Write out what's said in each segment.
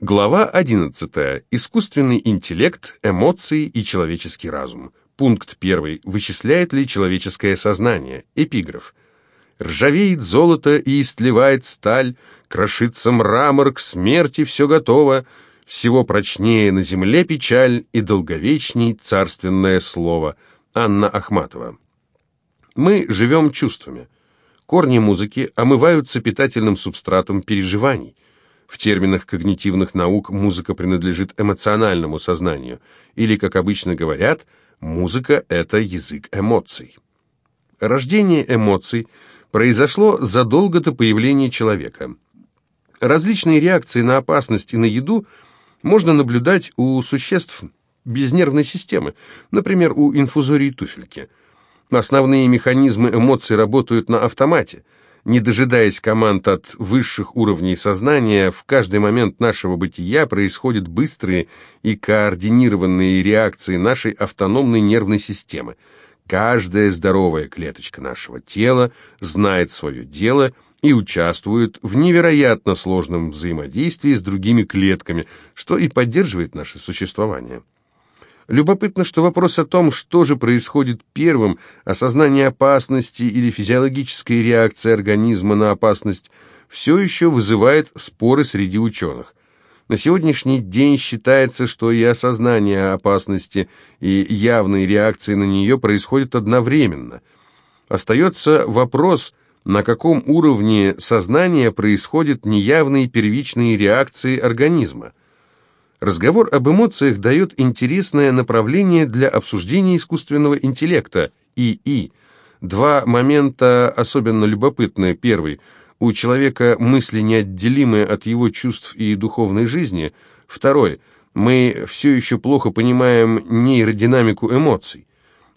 Глава 11. Искусственный интеллект, эмоции и человеческий разум. Пункт 1. Вычисляет ли человеческое сознание? Эпиграф. Ржавеет золото и истлевает сталь, крошится мрамор, к смерти все готово, всего прочнее на земле печаль и долговечней царственное слово. Анна Ахматова. Мы живем чувствами. Корни музыки омываются питательным субстратом переживаний – в терминах когнитивных наук музыка принадлежит эмоциональному сознанию, или, как обычно говорят, музыка – это язык эмоций. Рождение эмоций произошло задолго до появления человека. Различные реакции на опасность и на еду можно наблюдать у существ без нервной системы, например, у инфузории туфельки. Основные механизмы эмоций работают на автомате – не дожидаясь команд от высших уровней сознания, в каждый момент нашего бытия происходят быстрые и координированные реакции нашей автономной нервной системы. Каждая здоровая клеточка нашего тела знает свое дело и участвует в невероятно сложном взаимодействии с другими клетками, что и поддерживает наше существование. Любопытно, что вопрос о том, что же происходит первым, осознание опасности или физиологическая реакция организма на опасность, все еще вызывает споры среди ученых. На сегодняшний день считается, что и осознание опасности, и явные реакции на нее происходят одновременно. Остается вопрос, на каком уровне сознания происходят неявные первичные реакции организма. Разговор об эмоциях дает интересное направление для обсуждения искусственного интеллекта, ИИ. Два момента особенно любопытные. Первый. У человека мысли неотделимые от его чувств и духовной жизни. Второй. Мы все еще плохо понимаем нейродинамику эмоций.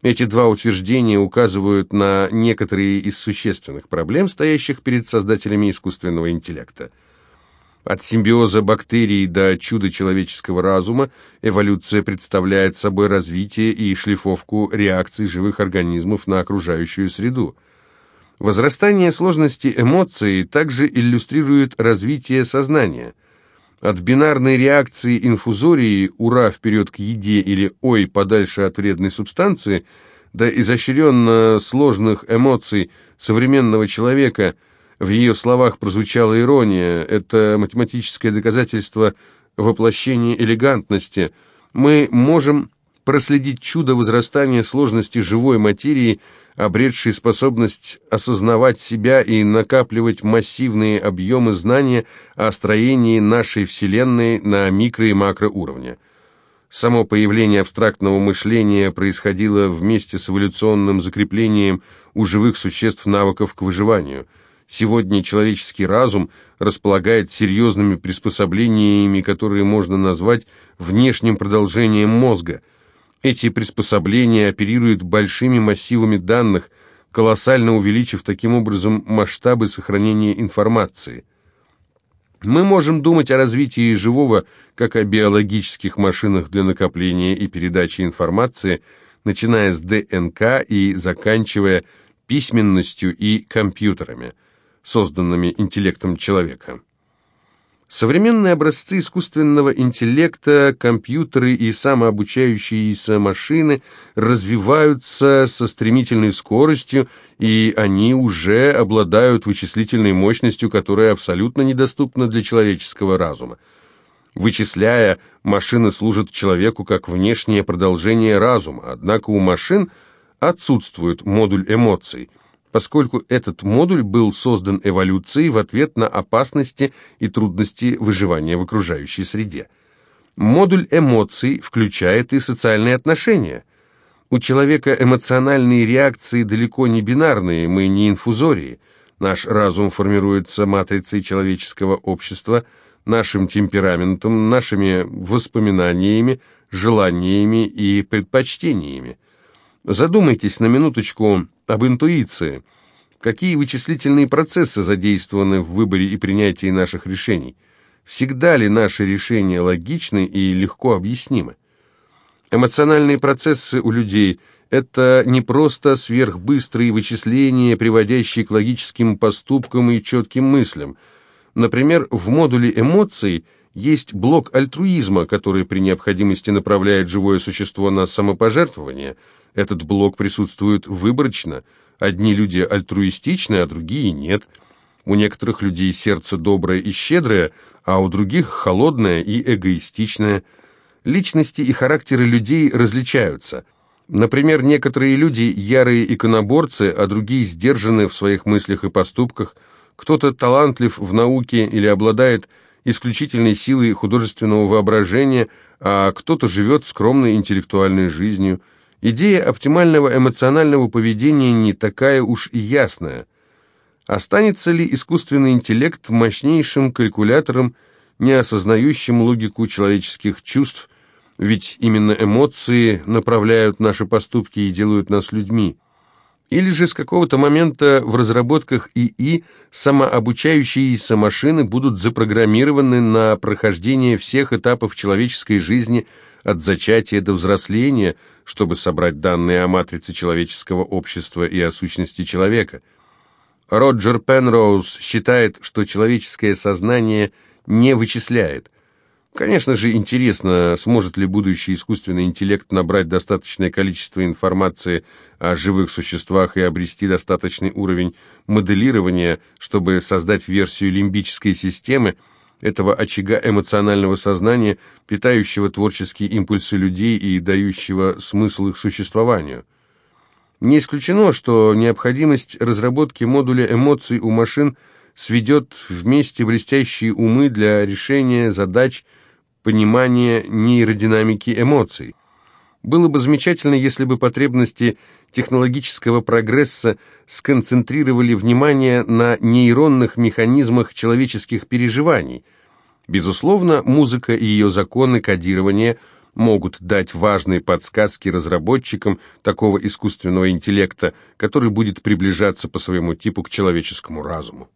Эти два утверждения указывают на некоторые из существенных проблем, стоящих перед создателями искусственного интеллекта. От симбиоза бактерий до чуда человеческого разума эволюция представляет собой развитие и шлифовку реакций живых организмов на окружающую среду. Возрастание сложности эмоций также иллюстрирует развитие сознания. От бинарной реакции инфузории «ура, вперед к еде» или «ой, подальше от вредной субстанции» до изощренно сложных эмоций современного человека – в ее словах прозвучала ирония. Это математическое доказательство воплощения элегантности. Мы можем проследить чудо возрастания сложности живой материи, обретшей способность осознавать себя и накапливать массивные объемы знания о строении нашей Вселенной на микро- и макроуровне. Само появление абстрактного мышления происходило вместе с эволюционным закреплением у живых существ навыков к выживанию – Сегодня человеческий разум располагает серьезными приспособлениями, которые можно назвать внешним продолжением мозга. Эти приспособления оперируют большими массивами данных, колоссально увеличив таким образом масштабы сохранения информации. Мы можем думать о развитии живого как о биологических машинах для накопления и передачи информации, начиная с ДНК и заканчивая письменностью и компьютерами – созданными интеллектом человека. Современные образцы искусственного интеллекта, компьютеры и самообучающиеся машины развиваются со стремительной скоростью, и они уже обладают вычислительной мощностью, которая абсолютно недоступна для человеческого разума. Вычисляя, машины служат человеку как внешнее продолжение разума, однако у машин отсутствует модуль эмоций – поскольку этот модуль был создан эволюцией в ответ на опасности и трудности выживания в окружающей среде. Модуль эмоций включает и социальные отношения. У человека эмоциональные реакции далеко не бинарные, мы не инфузории. Наш разум формируется матрицей человеческого общества, нашим темпераментом, нашими воспоминаниями, желаниями и предпочтениями. Задумайтесь на минуточку об интуиции. Какие вычислительные процессы задействованы в выборе и принятии наших решений? Всегда ли наши решения логичны и легко объяснимы? Эмоциональные процессы у людей – это не просто сверхбыстрые вычисления, приводящие к логическим поступкам и четким мыслям. Например, в модуле эмоций есть блок альтруизма, который при необходимости направляет живое существо на самопожертвование. Этот блок присутствует выборочно. Одни люди альтруистичны, а другие нет. У некоторых людей сердце доброе и щедрое, а у других холодное и эгоистичное. Личности и характеры людей различаются. Например, некоторые люди ярые иконоборцы, а другие сдержаны в своих мыслях и поступках. Кто-то талантлив в науке или обладает исключительной силой художественного воображения, а кто-то живет скромной интеллектуальной жизнью. Идея оптимального эмоционального поведения не такая уж и ясная. Останется ли искусственный интеллект мощнейшим калькулятором, не осознающим логику человеческих чувств, ведь именно эмоции направляют наши поступки и делают нас людьми? Или же с какого-то момента в разработках ИИ самообучающиеся машины будут запрограммированы на прохождение всех этапов человеческой жизни от зачатия до взросления, чтобы собрать данные о матрице человеческого общества и о сущности человека. Роджер Пенроуз считает, что человеческое сознание не вычисляет – Конечно же, интересно, сможет ли будущий искусственный интеллект набрать достаточное количество информации о живых существах и обрести достаточный уровень моделирования, чтобы создать версию лимбической системы, этого очага эмоционального сознания, питающего творческие импульсы людей и дающего смысл их существованию. Не исключено, что необходимость разработки модуля эмоций у машин сведет вместе блестящие умы для решения задач – понимание нейродинамики эмоций. Было бы замечательно, если бы потребности технологического прогресса сконцентрировали внимание на нейронных механизмах человеческих переживаний. Безусловно, музыка и ее законы кодирования могут дать важные подсказки разработчикам такого искусственного интеллекта, который будет приближаться по своему типу к человеческому разуму.